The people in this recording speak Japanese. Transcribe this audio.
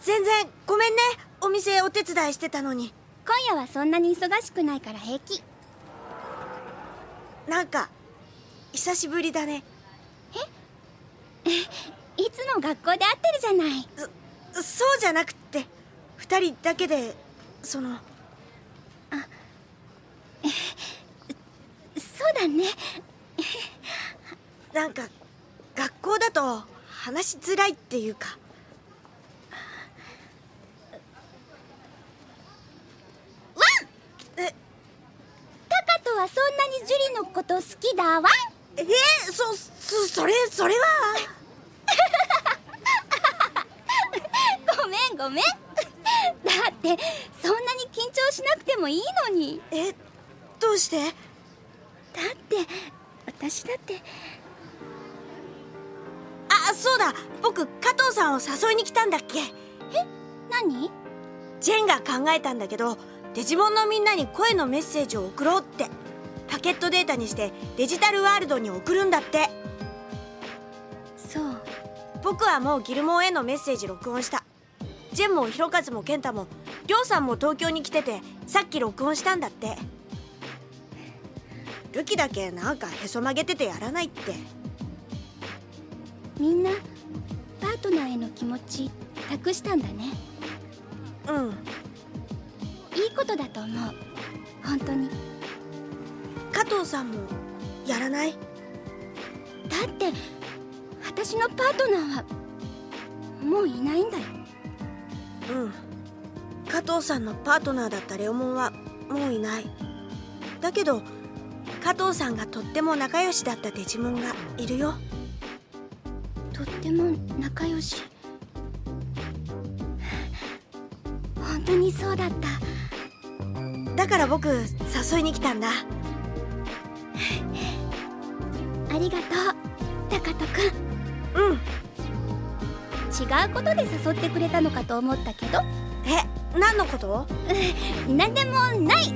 全然。ごめんね。お店お手伝いしてたのに。今夜はそんなに忙しくないから平気。なんか久しぶりだね。いつも学校で会ってるじゃない。そそうじゃなくって二人だけでその。そうだね。なんか学校だと話しづらいっていうか。ワン！えタカトはそんなにジュリのこと好きだワンえー、そそそれそれは。ごめんごめん。だってそんなに緊張しなくてもいいのに。えどうして？だって私だってあそうだ。僕加藤さんを誘いに来たんだっけ。何？ジェンが考えたんだけどデジモンのみんなに声のメッセージを送ろうって。パケットデータにしてデジタルワールドに送るんだって。そう。僕はもうギルモンへのメッセージ録音した。ジェンもヒロカズもケンタもリョウさんも東京に来ててさっき録音したんだって。ルキだけなんかへそ曲げててやらないってみんなパートナーへの気持ち託したんだね。うん。いいことだと思う。本当に。加藤さんもやらない？だって私のパートナーはもういないんだよ。うん。加藤さんのパートナーだったレオモンはもういない。だけど加藤さんがとっても仲良しだったデジモンがいるよとっても仲良し。本当にそうだった。だから僕誘いに来たんだ。ありがとうタカトくん。うん。違うことで誘ってくれたのかと思ったけど。え何のこと？何でもない